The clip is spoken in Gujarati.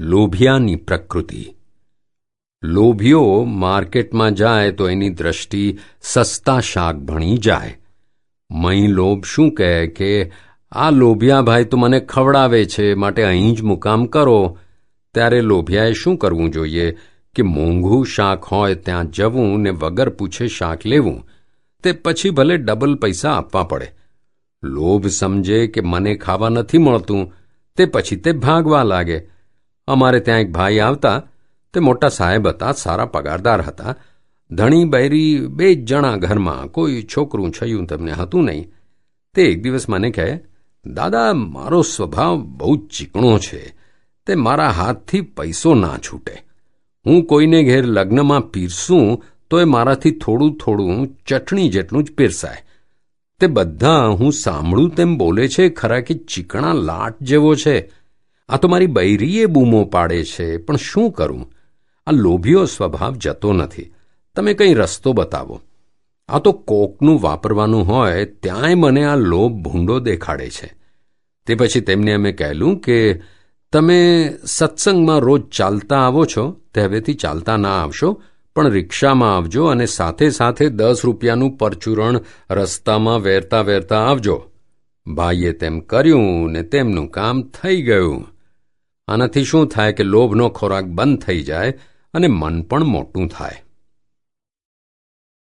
લોભિયાની પ્રકૃતિ. લોભીઓ માર્કેટમાં જાય તો એની દ્રષ્ટિ સસ્તા શાક ભણી જાય. મહી લોભ શું કહે કે, આ લોભિયાભાઈ તો મને ખવડાવે છે, માટે અહીં જ મુકામ કરો. ત્યારે લોભિયાએ શું કરવું જોઈએ? કે મોંઘું શાક હોય ત્યાં જવું ને વગર પૂછે શાક લેવું. તે પછી ભલે ડબલ પૈસા આપવા પડે. લોભ સમજે કે મને ખાવા નથી મળતું. તે પછી તે ભાગવા લાગે. અમારે ત્યાં એક ભાઈ આવતા, તે મોટા સાહેબ હતા, સારા પગારદાર હતા. ધણી બૈરી બે જણા ઘરમાં, કોઈ છોકરું છયું તમને હતું નહીં. તે એક દિવસ મને કહે, દાદા, મારો સ્વભાવ બહુ ચીકણો છે. તે મારા હાથથી પૈસો ના છૂટે. હું કોઈને ઘેર લગ્નમાં પીરસું, તો એ મારાથી થોડું થોડું ચટણી જેટલું જ પીરસાય. તે બધા હું સાંભળું તેમ બોલે છે, ખરા કે ચીકણા લાટ જેવો છે. આ તો મારી બૈરીએ બૂમો પાડે છે, પણ શું કરું? આ લોભીઓ સ્વભાવ જતો નથી. તમે કંઈ રસ્તો બતાવો. આ તો કોકનું વાપરવાનું હોય, ત્યાંય મને આ લોભ ભૂંડો દેખાડે છે. તે પછી તેમને અમે કહેલું કે, તમે સત્સંગમાં રોજ ચાલતા આવો છો તે હવેથી ચાલતા ના આવશો, પણ રિક્ષામાં આવજો અને સાથે સાથે દસ રૂપિયાનું પરચુરણ રસ્તામાં વેરતા વેરતા આવજો. ભાઈએ તેમ કર્યું ને તેમનું કામ થઈ ગયું. આનાથી શું થાય કે લોભનો ખોરાક બંધ થઈ જાય અને મન પણ મોટું થાય?